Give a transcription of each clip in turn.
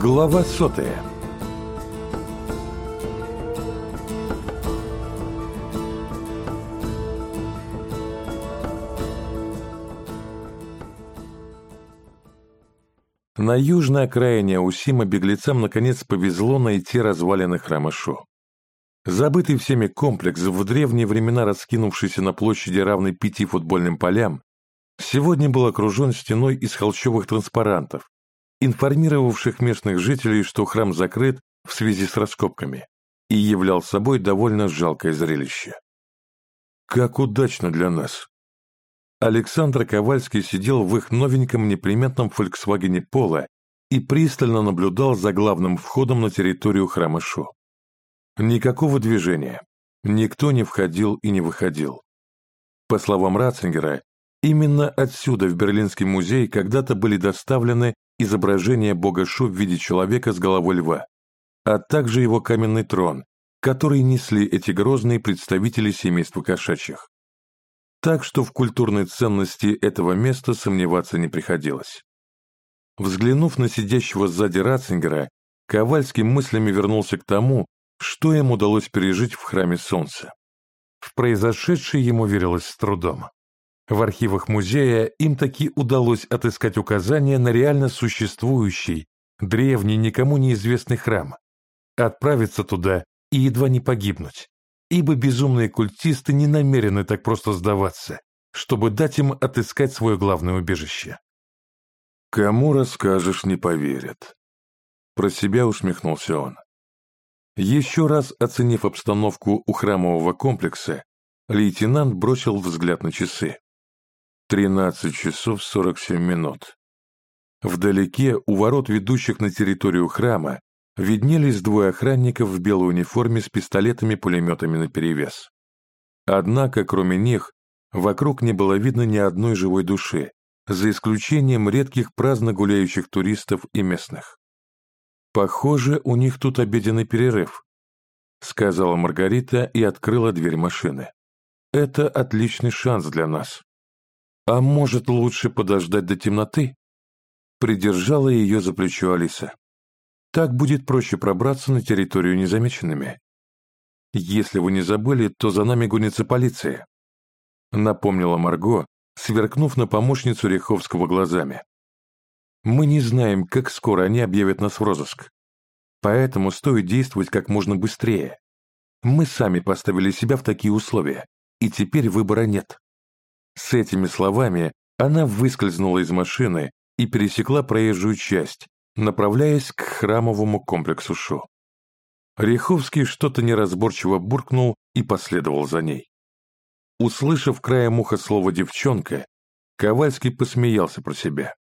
Глава сотая На южной окраине Усима беглецам наконец повезло найти развалины храма Шо. Забытый всеми комплекс, в древние времена раскинувшийся на площади равной пяти футбольным полям, сегодня был окружен стеной из холщовых транспарантов, информировавших местных жителей, что храм закрыт в связи с раскопками, и являл собой довольно жалкое зрелище. Как удачно для нас! Александр Ковальский сидел в их новеньком неприметном «Фольксвагене Пола» и пристально наблюдал за главным входом на территорию храма Шо. Никакого движения. Никто не входил и не выходил. По словам Ратцингера, именно отсюда в Берлинский музей когда-то были доставлены изображения бога Шу в виде человека с головой льва, а также его каменный трон, который несли эти грозные представители семейства кошачьих. Так что в культурной ценности этого места сомневаться не приходилось. Взглянув на сидящего сзади Ратцингера, Ковальский мыслями вернулся к тому, что им удалось пережить в храме солнца. В произошедшее ему верилось с трудом. В архивах музея им таки удалось отыскать указания на реально существующий, древний, никому неизвестный храм. Отправиться туда и едва не погибнуть, ибо безумные культисты не намерены так просто сдаваться, чтобы дать им отыскать свое главное убежище. «Кому расскажешь, не поверят», — про себя усмехнулся он. Еще раз оценив обстановку у храмового комплекса, лейтенант бросил взгляд на часы. 13 часов 47 минут. Вдалеке, у ворот, ведущих на территорию храма, виднелись двое охранников в белой униформе с пистолетами-пулеметами наперевес. Однако, кроме них, вокруг не было видно ни одной живой души, за исключением редких праздно гуляющих туристов и местных. «Похоже, у них тут обеденный перерыв», — сказала Маргарита и открыла дверь машины. «Это отличный шанс для нас». «А может, лучше подождать до темноты?» Придержала ее за плечо Алиса. «Так будет проще пробраться на территорию незамеченными. Если вы не забыли, то за нами гонится полиция», — напомнила Марго, сверкнув на помощницу Ряховского глазами. Мы не знаем, как скоро они объявят нас в розыск. Поэтому стоит действовать как можно быстрее. Мы сами поставили себя в такие условия, и теперь выбора нет. С этими словами она выскользнула из машины и пересекла проезжую часть, направляясь к храмовому комплексу Шо. Риховский что-то неразборчиво буркнул и последовал за ней. Услышав краем уха слово «девчонка», Ковальский посмеялся про себя.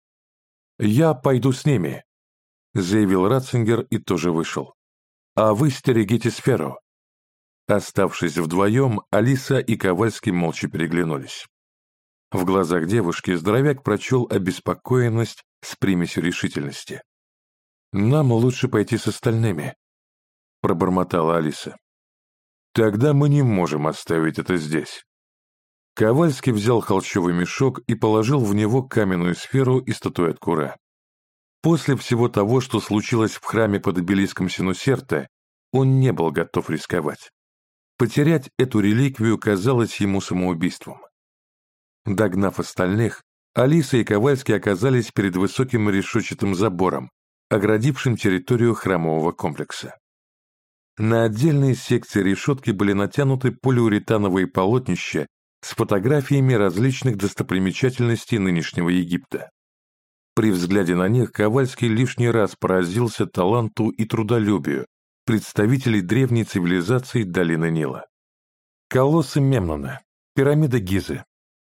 «Я пойду с ними», — заявил Ратцингер и тоже вышел. «А вы стерегите сферу». Оставшись вдвоем, Алиса и Ковальский молча переглянулись. В глазах девушки здоровяк прочел обеспокоенность с примесью решительности. «Нам лучше пойти с остальными», — пробормотала Алиса. «Тогда мы не можем оставить это здесь». Ковальский взял холщовый мешок и положил в него каменную сферу и статуэтку Ра. После всего того, что случилось в храме под обелиском Синусерта, он не был готов рисковать. Потерять эту реликвию казалось ему самоубийством. Догнав остальных, Алиса и Ковальский оказались перед высоким решетчатым забором, оградившим территорию храмового комплекса. На отдельные секции решетки были натянуты полиуретановые полотнища с фотографиями различных достопримечательностей нынешнего Египта. При взгляде на них Ковальский лишний раз поразился таланту и трудолюбию представителей древней цивилизации долины Нила. Колоссы Мемнона, пирамида Гизы,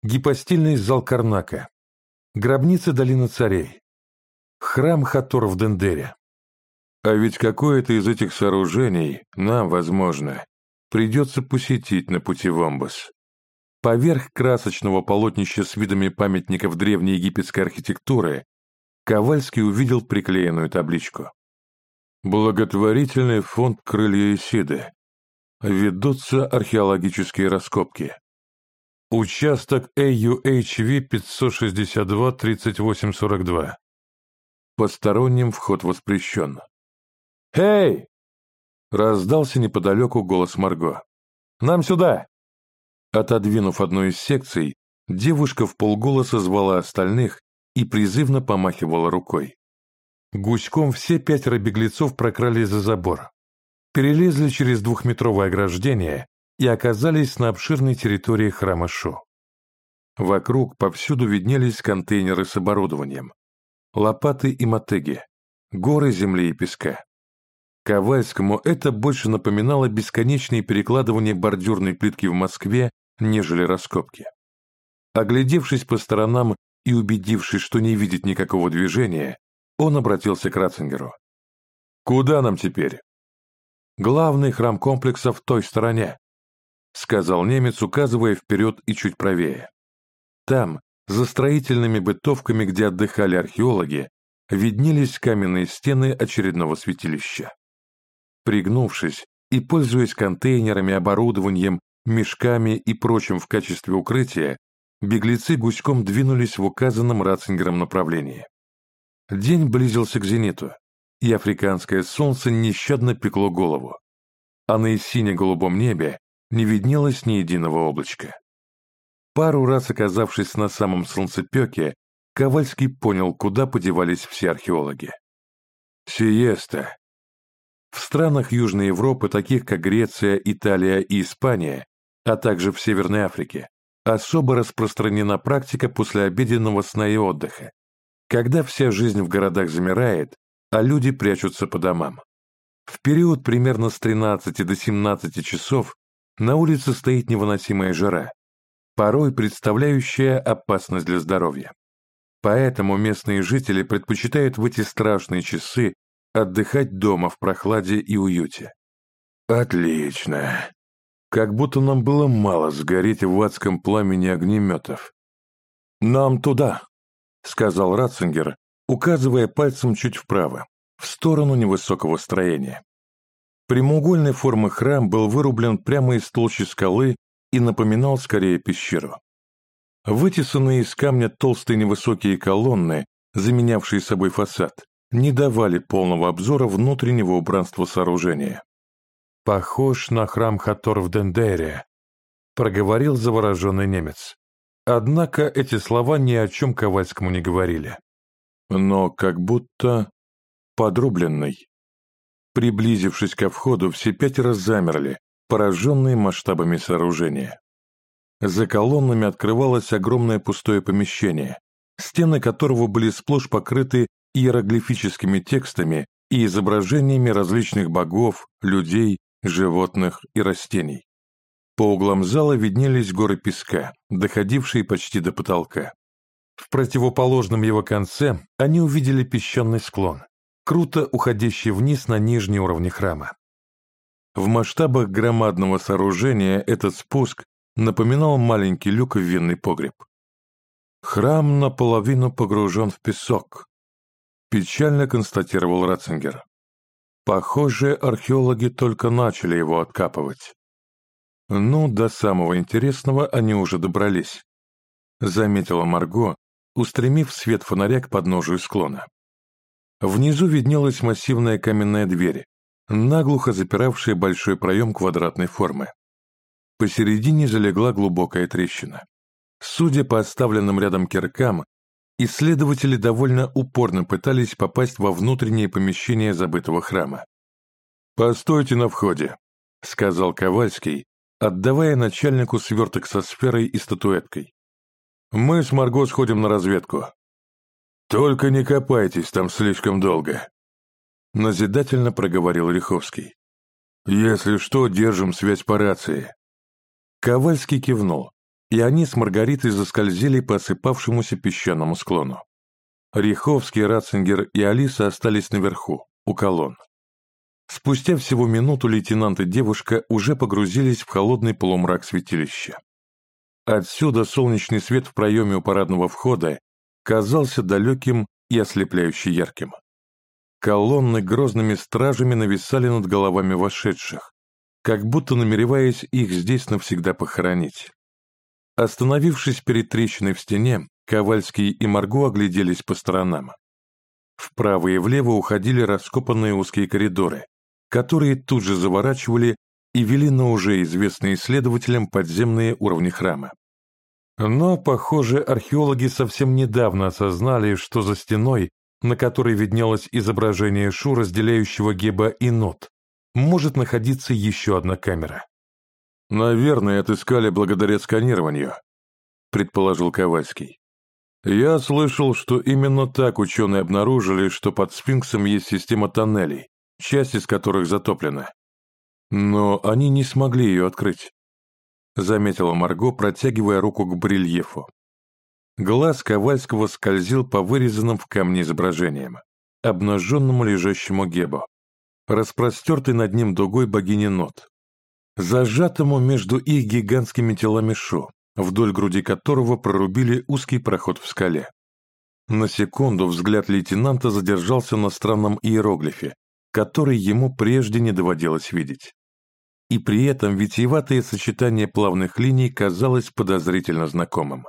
гипостильный зал Карнака, гробница долины царей, храм Хатор в Дендере. А ведь какое-то из этих сооружений нам, возможно, придется посетить на пути в Амбас. Поверх красочного полотнища с видами памятников древней египетской архитектуры Ковальский увидел приклеенную табличку. Благотворительный фонд «Крылья Исиды». Ведутся археологические раскопки. Участок AUHV 562-3842. Посторонним вход воспрещен. «Эй!» — раздался неподалеку голос Марго. «Нам сюда!» Отодвинув одну из секций, девушка в полголоса звала остальных и призывно помахивала рукой. Гуськом все пятеро беглецов прокрались за забор, перелезли через двухметровое ограждение и оказались на обширной территории храма Шо. Вокруг повсюду виднелись контейнеры с оборудованием, лопаты и мотыги, горы земли и песка. Ковальскому это больше напоминало бесконечные перекладывания бордюрной плитки в Москве, нежели раскопки. Оглядевшись по сторонам и убедившись, что не видит никакого движения, он обратился к Ратцингеру. «Куда нам теперь?» «Главный храм комплекса в той стороне», — сказал немец, указывая вперед и чуть правее. Там, за строительными бытовками, где отдыхали археологи, виднелись каменные стены очередного святилища. Пригнувшись и пользуясь контейнерами, оборудованием, мешками и прочим в качестве укрытия, беглецы гуськом двинулись в указанном Ратцингером направлении. День близился к зениту, и африканское солнце нещадно пекло голову, а на сине-голубом небе не виднелось ни единого облачка. Пару раз оказавшись на самом солнцепеке, Ковальский понял, куда подевались все археологи. Сиеста. В странах Южной Европы, таких как Греция, Италия и Испания, а также в Северной Африке, особо распространена практика послеобеденного сна и отдыха, когда вся жизнь в городах замирает, а люди прячутся по домам. В период примерно с 13 до 17 часов на улице стоит невыносимая жара, порой представляющая опасность для здоровья. Поэтому местные жители предпочитают в эти страшные часы отдыхать дома в прохладе и уюте. Отлично. Как будто нам было мало сгореть в адском пламени огнеметов. «Нам туда», — сказал Ратцингер, указывая пальцем чуть вправо, в сторону невысокого строения. Прямоугольной формы храм был вырублен прямо из толщи скалы и напоминал скорее пещеру. Вытесанные из камня толстые невысокие колонны, заменявшие собой фасад, не давали полного обзора внутреннего убранства сооружения. «Похож на храм Хатор в Дендере», — проговорил завороженный немец. Однако эти слова ни о чем Ковальскому не говорили. Но как будто подрубленный. Приблизившись ко входу, все пятеро замерли, пораженные масштабами сооружения. За колоннами открывалось огромное пустое помещение, стены которого были сплошь покрыты иероглифическими текстами и изображениями различных богов, людей, животных и растений. По углам зала виднелись горы песка, доходившие почти до потолка. В противоположном его конце они увидели песчаный склон, круто уходящий вниз на нижние уровни храма. В масштабах громадного сооружения этот спуск напоминал маленький люк в винный погреб. «Храм наполовину погружен в песок», – печально констатировал Ратцингер. «Похоже, археологи только начали его откапывать». «Ну, до самого интересного они уже добрались», – заметила Марго, устремив свет фонаря к подножию склона. Внизу виднелась массивная каменная дверь, наглухо запиравшая большой проем квадратной формы. Посередине залегла глубокая трещина. Судя по оставленным рядом киркам, исследователи довольно упорно пытались попасть во внутреннее помещение забытого храма. «Постойте на входе», — сказал Ковальский, отдавая начальнику сверток со сферой и статуэткой. «Мы с Марго сходим на разведку». «Только не копайтесь там слишком долго», — назидательно проговорил Риховский. «Если что, держим связь по рации». Ковальский кивнул, и они с Маргаритой заскользили по осыпавшемуся песчаному склону. Риховский, Ратцингер и Алиса остались наверху, у колонн. Спустя всего минуту лейтенант и девушка уже погрузились в холодный полумрак святилища. Отсюда солнечный свет в проеме у парадного входа казался далеким и ослепляюще ярким. Колонны грозными стражами нависали над головами вошедших, как будто намереваясь их здесь навсегда похоронить. Остановившись перед трещиной в стене, Ковальский и Марго огляделись по сторонам. Вправо и влево уходили раскопанные узкие коридоры, которые тут же заворачивали и вели на уже известные исследователям подземные уровни храма. Но, похоже, археологи совсем недавно осознали, что за стеной, на которой виднелось изображение Шу, разделяющего Геба и Нот, может находиться еще одна камера. «Наверное, отыскали благодаря сканированию», — предположил Ковальский. «Я слышал, что именно так ученые обнаружили, что под сфинксом есть система тоннелей, часть из которых затоплена. Но они не смогли ее открыть. — заметила Марго, протягивая руку к барельефу. Глаз Ковальского скользил по вырезанным в камне изображениям, обнаженному лежащему Гебо, распростертой над ним дугой богини Нот, зажатому между их гигантскими телами Шу, вдоль груди которого прорубили узкий проход в скале. На секунду взгляд лейтенанта задержался на странном иероглифе, который ему прежде не доводилось видеть и при этом витиеватое сочетание плавных линий казалось подозрительно знакомым.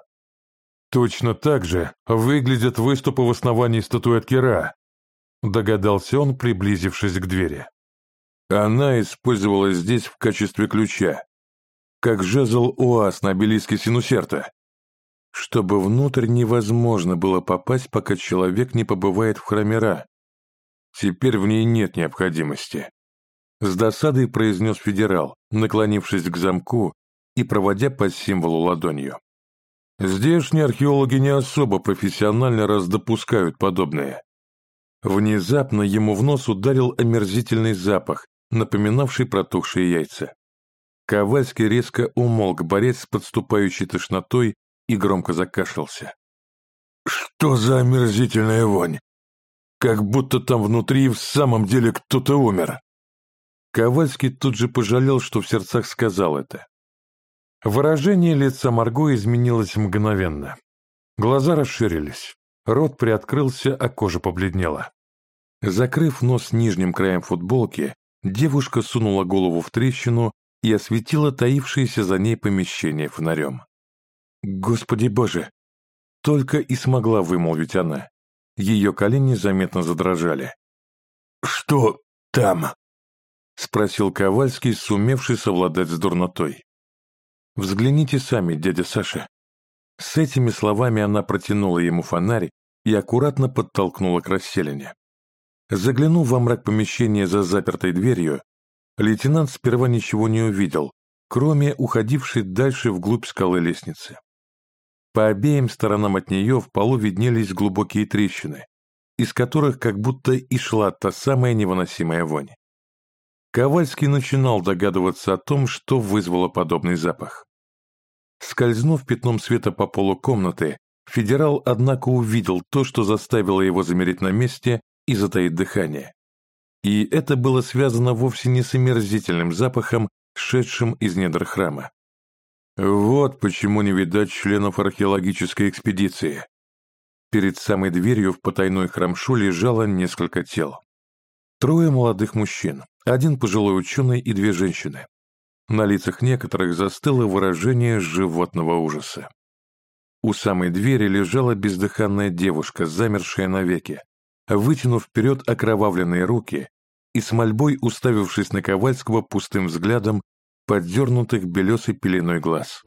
«Точно так же выглядят выступы в основании статуэтки Ра», догадался он, приблизившись к двери. Она использовалась здесь в качестве ключа, как жезл УАЗ на обелиске Синусерта, чтобы внутрь невозможно было попасть, пока человек не побывает в храме Ра. Теперь в ней нет необходимости. С досадой произнес федерал, наклонившись к замку и проводя по символу ладонью. Здешние археологи не особо профессионально раздопускают подобное. Внезапно ему в нос ударил омерзительный запах, напоминавший протухшие яйца. Ковальский резко умолк, борец с подступающей тошнотой, и громко закашлялся. «Что за омерзительная вонь? Как будто там внутри в самом деле кто-то умер!» Ковальский тут же пожалел, что в сердцах сказал это. Выражение лица Марго изменилось мгновенно. Глаза расширились, рот приоткрылся, а кожа побледнела. Закрыв нос нижним краем футболки, девушка сунула голову в трещину и осветила таившееся за ней помещение фонарем. «Господи боже!» Только и смогла вымолвить она. Ее колени заметно задрожали. «Что там?» — спросил Ковальский, сумевший совладать с дурнотой. «Взгляните сами, дядя Саша». С этими словами она протянула ему фонарь и аккуратно подтолкнула к расселине. Заглянув во мрак помещения за запертой дверью, лейтенант сперва ничего не увидел, кроме уходившей дальше вглубь скалы лестницы. По обеим сторонам от нее в полу виднелись глубокие трещины, из которых как будто и шла та самая невыносимая вонь. Ковальский начинал догадываться о том, что вызвало подобный запах. Скользнув пятном света по полу комнаты, федерал, однако, увидел то, что заставило его замереть на месте и затаить дыхание. И это было связано вовсе не с омерзительным запахом, шедшим из недр храма. Вот почему не видать членов археологической экспедиции. Перед самой дверью в потайной храмшу лежало несколько тел. Трое молодых мужчин, один пожилой ученый и две женщины. На лицах некоторых застыло выражение животного ужаса. У самой двери лежала бездыханная девушка, замершая навеки, вытянув вперед окровавленные руки и с мольбой уставившись на Ковальского пустым взглядом поддернутых белесой пеленой глаз.